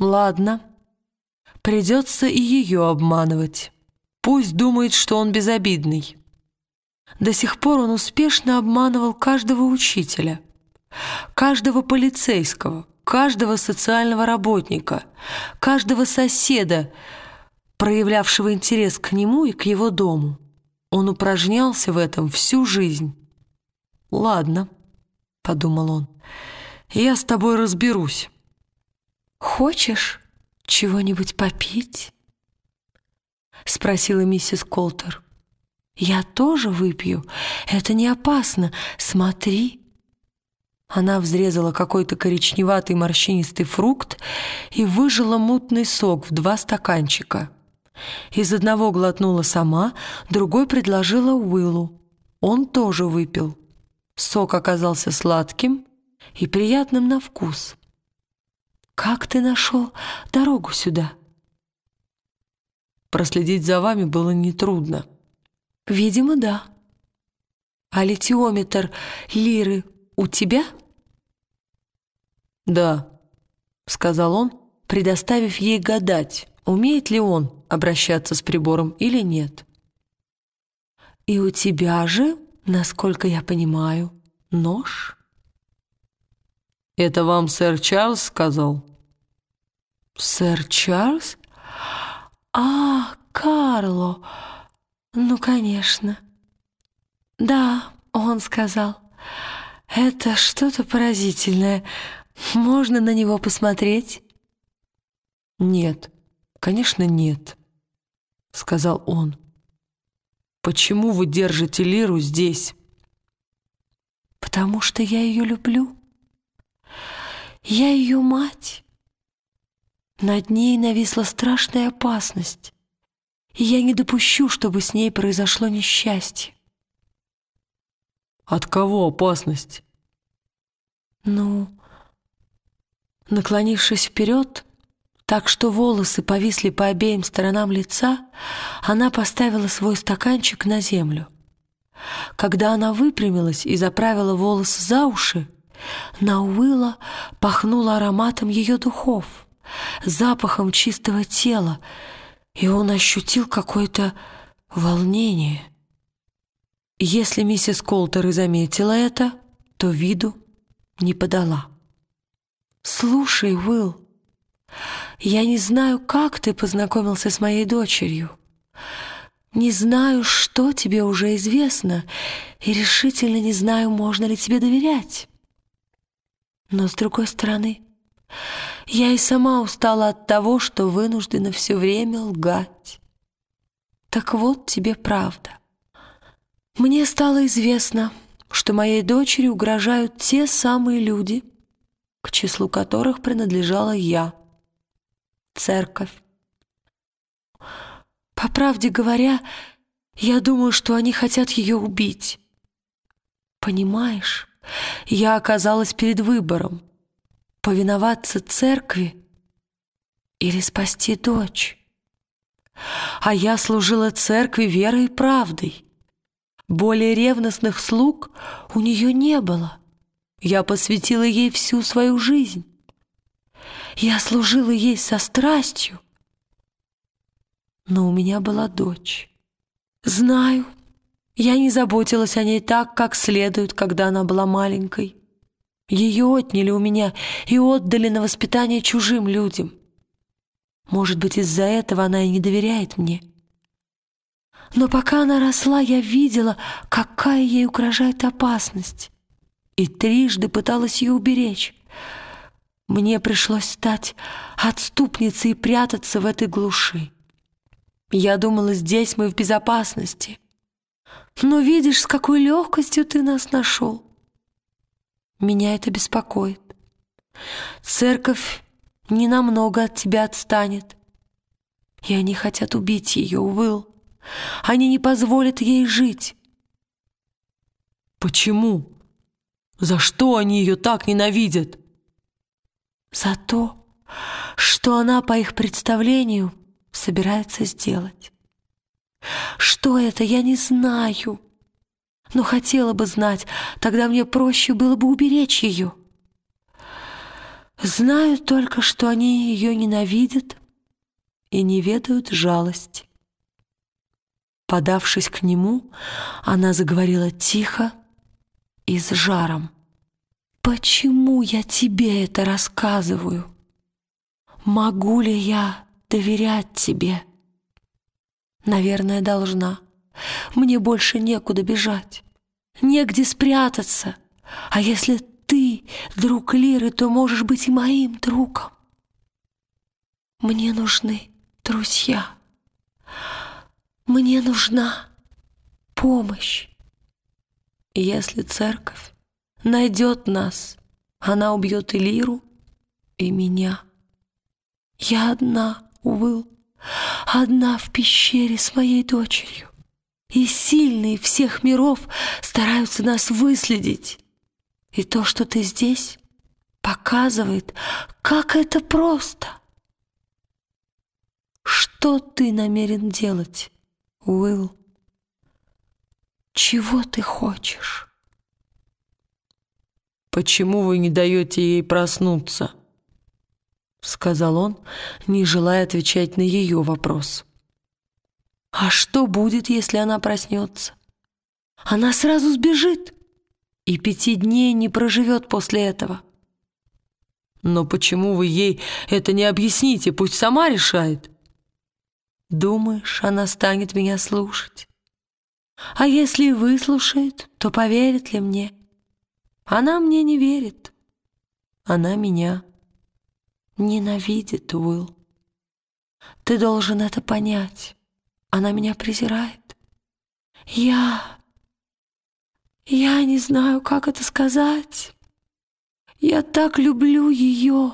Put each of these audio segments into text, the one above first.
Ладно, придется и ее обманывать. Пусть думает, что он безобидный. До сих пор он успешно обманывал каждого учителя, каждого полицейского, каждого социального работника, каждого соседа, проявлявшего интерес к нему и к его дому. Он упражнялся в этом всю жизнь. «Ладно», — подумал он, — «я с тобой разберусь». «Хочешь чего-нибудь попить?» — спросила миссис Колтер. «Я тоже выпью. Это не опасно. Смотри». Она взрезала какой-то коричневатый морщинистый фрукт и выжила мутный сок в два стаканчика. Из одного глотнула сама, другой предложила Уиллу. Он тоже выпил. Сок оказался сладким и приятным на вкус. «Как ты нашел дорогу сюда?» Проследить за вами было нетрудно. «Видимо, да. А литиометр Лиры у тебя?» «Да», — сказал он, предоставив ей гадать, умеет ли он обращаться с прибором или нет. «И у тебя же, насколько я понимаю, нож?» «Это вам сэр Чарльз сказал?» «Сэр Чарльз? А, Карло! Ну, конечно. Да, он сказал. Это что-то поразительное. Можно на него посмотреть?» «Нет, конечно, нет», — сказал он. «Почему вы держите Лиру здесь?» «Потому что я ее люблю. Я ее мать. Над ней нависла страшная опасность, и я не допущу, чтобы с ней произошло несчастье». «От кого опасность?» «Ну, Наклонившись вперед, так что волосы повисли по обеим сторонам лица, она поставила свой стаканчик на землю. Когда она выпрямилась и заправила волосы за уши, на Уилла пахнуло ароматом ее духов, запахом чистого тела, и он ощутил какое-то волнение. Если миссис Колтер и заметила это, то виду не подала. «Слушай, Уилл, я не знаю, как ты познакомился с моей дочерью. Не знаю, что тебе уже известно, и решительно не знаю, можно ли тебе доверять. Но, с другой стороны, я и сама устала от того, что вынуждена все время лгать. Так вот тебе правда. Мне стало известно, что моей дочери угрожают те самые люди, к числу которых принадлежала я, церковь. По правде говоря, я думаю, что они хотят ее убить. Понимаешь, я оказалась перед выбором — повиноваться церкви или спасти дочь. А я служила церкви верой и правдой. Более ревностных слуг у нее не было. Я посвятила ей всю свою жизнь. Я служила ей со страстью. Но у меня была дочь. Знаю, я не заботилась о ней так, как следует, когда она была маленькой. Ее отняли у меня и отдали на воспитание чужим людям. Может быть, из-за этого она и не доверяет мне. Но пока она росла, я видела, какая ей угрожает опасность и трижды пыталась ее уберечь. Мне пришлось стать отступницей и прятаться в этой глуши. Я думала, здесь мы в безопасности. Но видишь, с какой легкостью ты нас нашел. Меня это беспокоит. Церковь ненамного от тебя отстанет. И они хотят убить ее, Уилл. Они не позволят ей жить. Почему? За что они ее так ненавидят? За то, что она, по их представлению, собирается сделать. Что это, я не знаю. Но хотела бы знать, тогда мне проще было бы уберечь ее. Знаю только, что они ее ненавидят и не ведают жалости. Подавшись к нему, она заговорила тихо и с жаром. «Почему я тебе это рассказываю? Могу ли я доверять тебе?» «Наверное, должна. Мне больше некуда бежать, негде спрятаться. А если ты друг Лиры, то можешь быть и моим другом. Мне нужны друзья. Мне нужна помощь. Если церковь найдет нас, она убьет и Лиру, и меня. Я одна, Уилл, одна в пещере с моей дочерью. И сильные всех миров стараются нас выследить. И то, что ты здесь, показывает, как это просто. Что ты намерен делать, Уилл? Чего ты хочешь? «Почему вы не даете ей проснуться?» — сказал он, не желая отвечать на ее вопрос. «А что будет, если она проснется? Она сразу сбежит и пяти дней не проживет после этого». «Но почему вы ей это не объясните? Пусть сама решает». «Думаешь, она станет меня слушать? А если выслушает, то поверит ли мне? Она мне не верит. Она меня ненавидит, Уилл. Ты должен это понять. Она меня презирает. Я... Я не знаю, как это сказать. Я так люблю ее.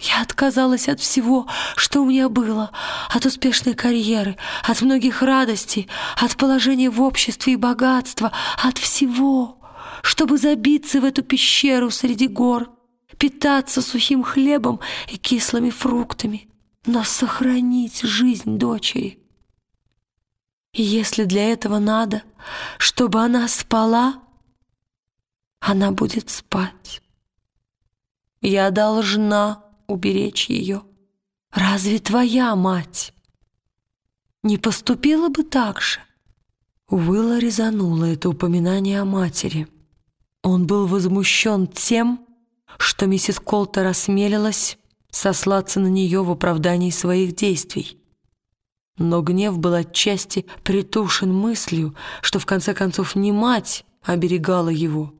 Я отказалась от всего, что у меня было, от успешной карьеры, от многих радостей, от положения в обществе и богатства, от всего, чтобы забиться в эту пещеру среди гор, питаться сухим хлебом и кислыми фруктами, но сохранить жизнь дочери. Если для этого надо, чтобы она спала, она будет спать. Я должна уберечь ее. Разве твоя мать не поступила бы так же? Уилла резануло это упоминание о матери. Он был возмущен тем, что миссис Колтер осмелилась сослаться на нее в оправдании своих действий. Но гнев был отчасти притушен мыслью, что в конце концов не мать оберегала его,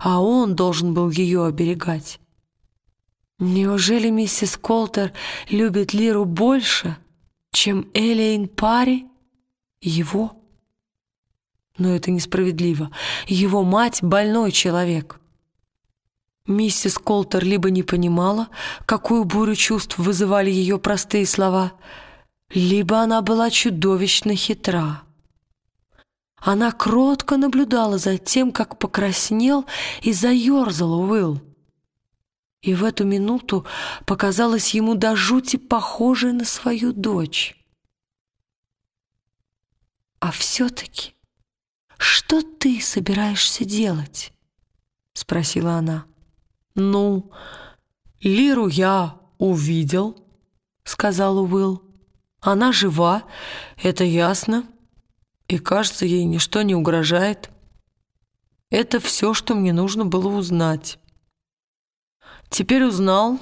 а он должен был ее оберегать. Неужели миссис Колтер любит Лиру больше, чем Элейн Пари его? Но это несправедливо. Его мать — больной человек. Миссис Колтер либо не понимала, какую бурю чувств вызывали ее простые слова, либо она была чудовищно хитра. Она кротко наблюдала за тем, как покраснел и заерзал Уилл и в эту минуту показалась ему до жути похожей на свою дочь. «А все-таки что ты собираешься делать?» — спросила она. «Ну, Лиру я увидел», — сказал Уилл. «Она жива, это ясно, и, кажется, ей ничто не угрожает. Это все, что мне нужно было узнать». Теперь узнал,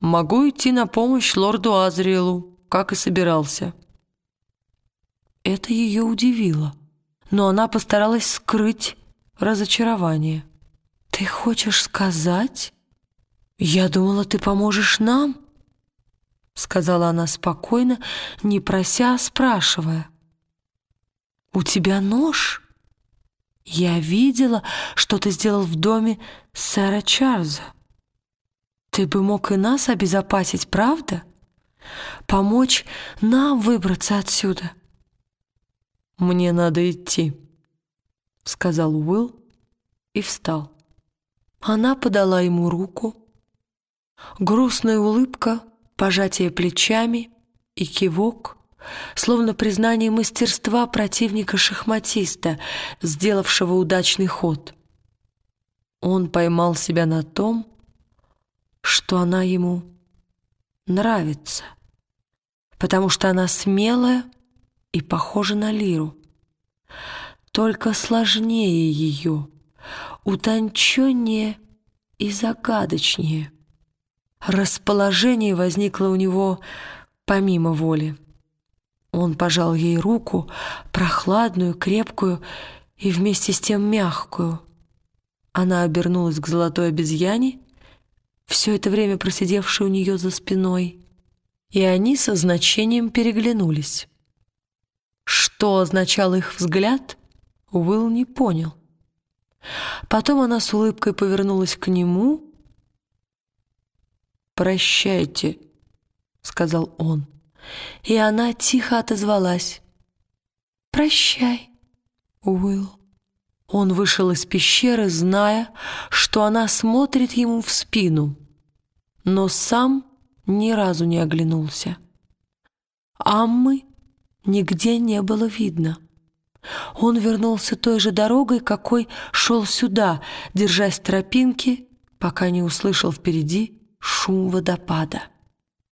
могу идти на помощь лорду Азриэлу, как и собирался. Это ее удивило, но она постаралась скрыть разочарование. «Ты хочешь сказать? Я думала, ты поможешь нам?» Сказала она спокойно, не прося, а спрашивая. «У тебя нож?» «Я видела, что ты сделал в доме сэра Чарльза. Ты бы мог и нас обезопасить, правда? Помочь нам выбраться отсюда. Мне надо идти, сказал Уилл и встал. Она подала ему руку. Грустная улыбка, пожатие плечами и кивок, словно признание мастерства противника-шахматиста, сделавшего удачный ход. Он поймал себя на том, что она ему нравится, потому что она смелая и похожа на Лиру. Только сложнее ее, утонченнее и загадочнее. Расположение возникло у него помимо воли. Он пожал ей руку, прохладную, крепкую и вместе с тем мягкую. Она обернулась к золотой обезьяне, все это время просидевшей у нее за спиной, и они со значением переглянулись. Что означал их взгляд, Уилл не понял. Потом она с улыбкой повернулась к нему. «Прощайте», — сказал он. И она тихо отозвалась. «Прощай, Уилл». Он вышел из пещеры, зная, что она смотрит ему в спину, но сам ни разу не оглянулся. Аммы нигде не было видно. Он вернулся той же дорогой, какой шел сюда, держась тропинки, пока не услышал впереди шум водопада.